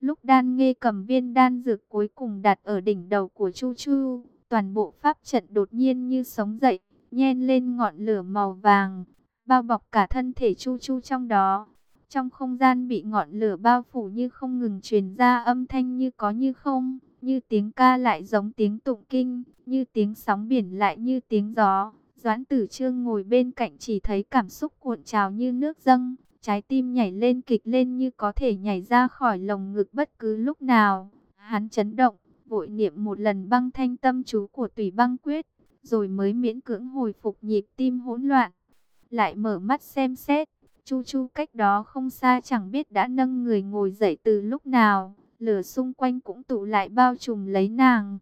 Lúc đan nghe cầm viên đan dược cuối cùng đặt ở đỉnh đầu của Chu Chu, toàn bộ pháp trận đột nhiên như sống dậy, nhen lên ngọn lửa màu vàng, bao bọc cả thân thể Chu Chu trong đó. Trong không gian bị ngọn lửa bao phủ như không ngừng truyền ra âm thanh như có như không, như tiếng ca lại giống tiếng tụng kinh, như tiếng sóng biển lại như tiếng gió. Doãn tử trương ngồi bên cạnh chỉ thấy cảm xúc cuộn trào như nước dâng, trái tim nhảy lên kịch lên như có thể nhảy ra khỏi lồng ngực bất cứ lúc nào. Hắn chấn động, vội niệm một lần băng thanh tâm chú của tùy băng quyết, rồi mới miễn cưỡng hồi phục nhịp tim hỗn loạn. Lại mở mắt xem xét, Chu Chu cách đó không xa chẳng biết đã nâng người ngồi dậy từ lúc nào, lửa xung quanh cũng tụ lại bao trùm lấy nàng.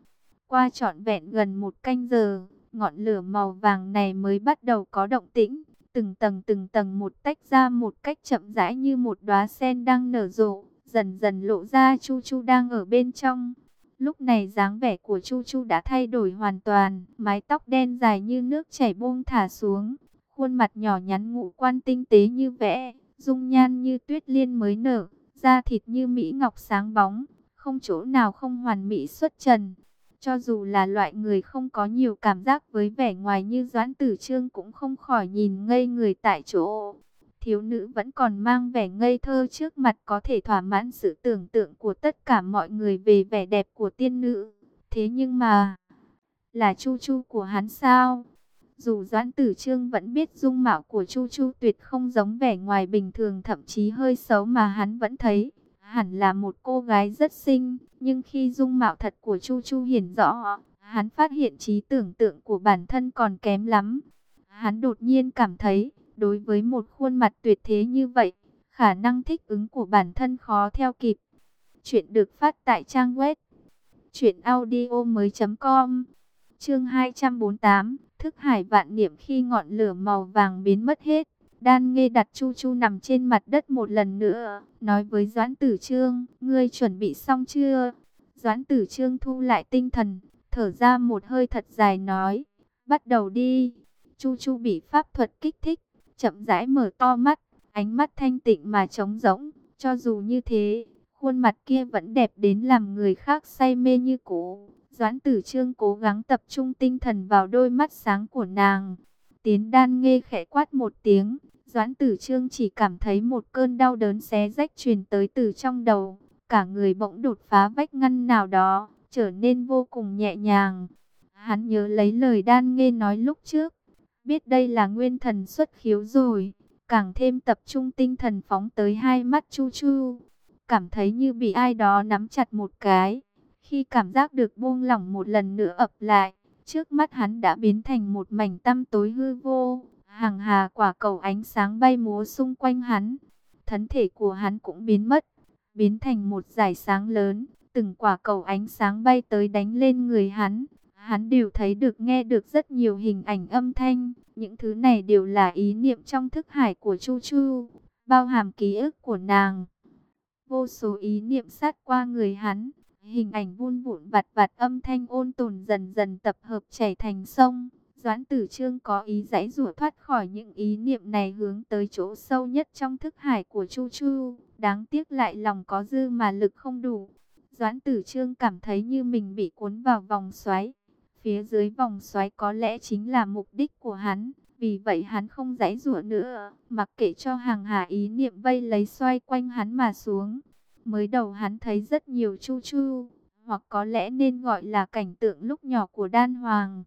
Qua trọn vẹn gần một canh giờ, ngọn lửa màu vàng này mới bắt đầu có động tĩnh, từng tầng từng tầng một tách ra một cách chậm rãi như một đóa sen đang nở rộ, dần dần lộ ra Chu Chu đang ở bên trong. Lúc này dáng vẻ của Chu Chu đã thay đổi hoàn toàn, mái tóc đen dài như nước chảy buông thả xuống, khuôn mặt nhỏ nhắn ngũ quan tinh tế như vẽ, dung nhan như tuyết liên mới nở, da thịt như mỹ ngọc sáng bóng, không chỗ nào không hoàn mỹ xuất trần. Cho dù là loại người không có nhiều cảm giác với vẻ ngoài như Doãn Tử Trương cũng không khỏi nhìn ngây người tại chỗ. Thiếu nữ vẫn còn mang vẻ ngây thơ trước mặt có thể thỏa mãn sự tưởng tượng của tất cả mọi người về vẻ đẹp của tiên nữ. Thế nhưng mà, là Chu Chu của hắn sao? Dù Doãn Tử Trương vẫn biết dung mạo của Chu Chu tuyệt không giống vẻ ngoài bình thường thậm chí hơi xấu mà hắn vẫn thấy hẳn là một cô gái rất xinh, nhưng khi dung mạo thật của Chu Chu hiển rõ, hắn phát hiện trí tưởng tượng của bản thân còn kém lắm. Hắn đột nhiên cảm thấy, đối với một khuôn mặt tuyệt thế như vậy, khả năng thích ứng của bản thân khó theo kịp. Chuyện được phát tại trang web truyệnaudiomoi.com. Chương 248, thức hải vạn niệm khi ngọn lửa màu vàng biến mất hết. Đan nghe đặt Chu Chu nằm trên mặt đất một lần nữa, nói với Doãn Tử Trương, ngươi chuẩn bị xong chưa? Doãn Tử Trương thu lại tinh thần, thở ra một hơi thật dài nói, bắt đầu đi. Chu Chu bị pháp thuật kích thích, chậm rãi mở to mắt, ánh mắt thanh tịnh mà trống rỗng, cho dù như thế, khuôn mặt kia vẫn đẹp đến làm người khác say mê như cũ. Doãn Tử Trương cố gắng tập trung tinh thần vào đôi mắt sáng của nàng. Tiến đan nghe khẽ quát một tiếng, Doãn tử trương chỉ cảm thấy một cơn đau đớn xé rách truyền tới từ trong đầu. Cả người bỗng đột phá vách ngăn nào đó, trở nên vô cùng nhẹ nhàng. Hắn nhớ lấy lời đan nghe nói lúc trước. Biết đây là nguyên thần xuất khiếu rồi. Càng thêm tập trung tinh thần phóng tới hai mắt chu chu. Cảm thấy như bị ai đó nắm chặt một cái. Khi cảm giác được buông lỏng một lần nữa ập lại, trước mắt hắn đã biến thành một mảnh tăm tối hư vô Hàng hà quả cầu ánh sáng bay múa xung quanh hắn. Thân thể của hắn cũng biến mất, biến thành một dải sáng lớn. Từng quả cầu ánh sáng bay tới đánh lên người hắn. Hắn đều thấy được nghe được rất nhiều hình ảnh âm thanh. Những thứ này đều là ý niệm trong thức hải của Chu Chu. bao hàm ký ức của nàng. Vô số ý niệm sát qua người hắn, hình ảnh vun vụn vặt vặt âm thanh ôn tồn dần dần tập hợp chảy thành sông. Doãn tử trương có ý giải rủa thoát khỏi những ý niệm này hướng tới chỗ sâu nhất trong thức hải của Chu Chu. Đáng tiếc lại lòng có dư mà lực không đủ. Doãn tử trương cảm thấy như mình bị cuốn vào vòng xoáy. Phía dưới vòng xoáy có lẽ chính là mục đích của hắn. Vì vậy hắn không giải rủa nữa, mặc kệ cho hàng hà ý niệm vây lấy xoay quanh hắn mà xuống. Mới đầu hắn thấy rất nhiều chu chu, hoặc có lẽ nên gọi là cảnh tượng lúc nhỏ của đan hoàng.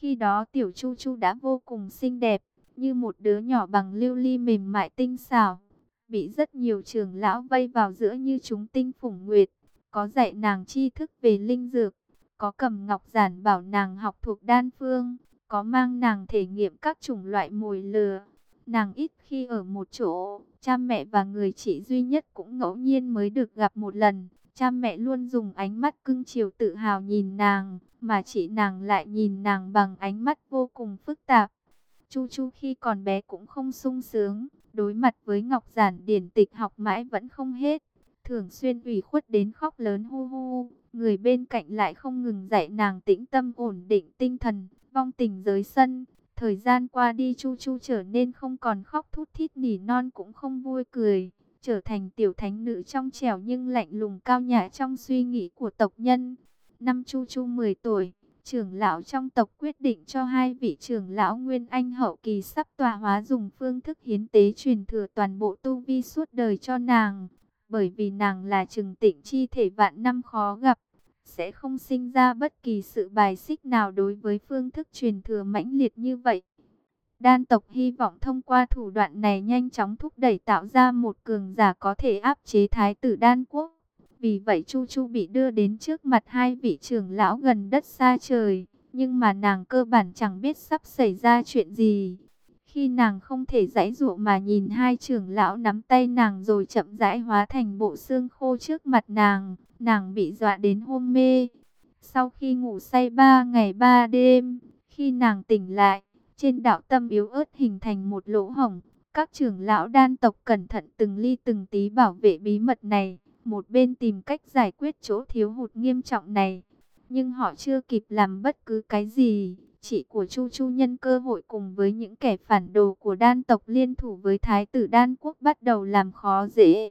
Khi đó tiểu chu chu đã vô cùng xinh đẹp, như một đứa nhỏ bằng lưu ly mềm mại tinh xảo. Bị rất nhiều trường lão vây vào giữa như chúng tinh phủng nguyệt, có dạy nàng tri thức về linh dược, có cầm ngọc giản bảo nàng học thuộc đan phương, có mang nàng thể nghiệm các chủng loại mồi lừa. Nàng ít khi ở một chỗ, cha mẹ và người chị duy nhất cũng ngẫu nhiên mới được gặp một lần. Cha mẹ luôn dùng ánh mắt cưng chiều tự hào nhìn nàng, mà chị nàng lại nhìn nàng bằng ánh mắt vô cùng phức tạp. Chu Chu khi còn bé cũng không sung sướng, đối mặt với Ngọc Giản điển tịch học mãi vẫn không hết. Thường xuyên ủy khuất đến khóc lớn hu hu, người bên cạnh lại không ngừng dạy nàng tĩnh tâm ổn định tinh thần, vong tình giới sân. Thời gian qua đi Chu Chu trở nên không còn khóc thút thít nỉ non cũng không vui cười, trở thành tiểu thánh nữ trong trẻo nhưng lạnh lùng cao nhã trong suy nghĩ của tộc nhân. Năm Chu Chu 10 tuổi, trưởng lão trong tộc quyết định cho hai vị trưởng lão Nguyên Anh hậu kỳ sắp tòa hóa dùng phương thức hiến tế truyền thừa toàn bộ tu vi suốt đời cho nàng. Bởi vì nàng là trừng tịnh chi thể vạn năm khó gặp, sẽ không sinh ra bất kỳ sự bài xích nào đối với phương thức truyền thừa mãnh liệt như vậy. Đan tộc hy vọng thông qua thủ đoạn này nhanh chóng thúc đẩy tạo ra một cường giả có thể áp chế thái tử đan quốc. Vì vậy Chu Chu bị đưa đến trước mặt hai vị trưởng lão gần đất xa trời, nhưng mà nàng cơ bản chẳng biết sắp xảy ra chuyện gì. Khi nàng không thể giải dụa mà nhìn hai trưởng lão nắm tay nàng rồi chậm rãi hóa thành bộ xương khô trước mặt nàng, nàng bị dọa đến hôn mê. Sau khi ngủ say ba ngày ba đêm, khi nàng tỉnh lại, trên đạo tâm yếu ớt hình thành một lỗ hổng. Các trưởng lão đan tộc cẩn thận từng ly từng tí bảo vệ bí mật này, một bên tìm cách giải quyết chỗ thiếu hụt nghiêm trọng này. Nhưng họ chưa kịp làm bất cứ cái gì, chị của Chu Chu nhân cơ hội cùng với những kẻ phản đồ của đan tộc liên thủ với thái tử đan quốc bắt đầu làm khó dễ.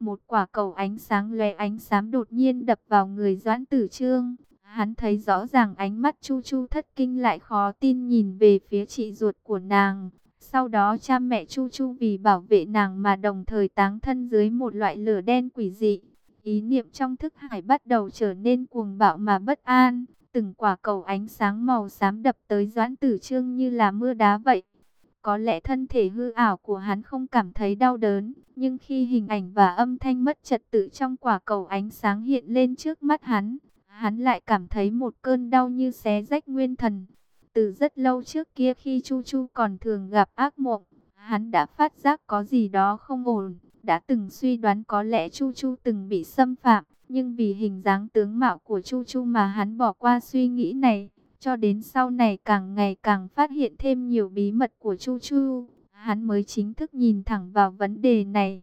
Một quả cầu ánh sáng lóe ánh xám đột nhiên đập vào người Doãn Tử Trương. Hắn thấy rõ ràng ánh mắt Chu Chu thất kinh lại khó tin nhìn về phía chị ruột của nàng. Sau đó cha mẹ Chu Chu vì bảo vệ nàng mà đồng thời táng thân dưới một loại lửa đen quỷ dị. Ý niệm trong thức hải bắt đầu trở nên cuồng bạo mà bất an. Từng quả cầu ánh sáng màu xám đập tới Doãn Tử Trương như là mưa đá vậy. Có lẽ thân thể hư ảo của hắn không cảm thấy đau đớn, nhưng khi hình ảnh và âm thanh mất trật tự trong quả cầu ánh sáng hiện lên trước mắt hắn, hắn lại cảm thấy một cơn đau như xé rách nguyên thần. Từ rất lâu trước kia khi Chu Chu còn thường gặp ác mộng, hắn đã phát giác có gì đó không ổn, đã từng suy đoán có lẽ Chu Chu từng bị xâm phạm, nhưng vì hình dáng tướng mạo của Chu Chu mà hắn bỏ qua suy nghĩ này, cho đến sau này càng ngày càng phát hiện thêm nhiều bí mật của Chu Chu, hắn mới chính thức nhìn thẳng vào vấn đề này.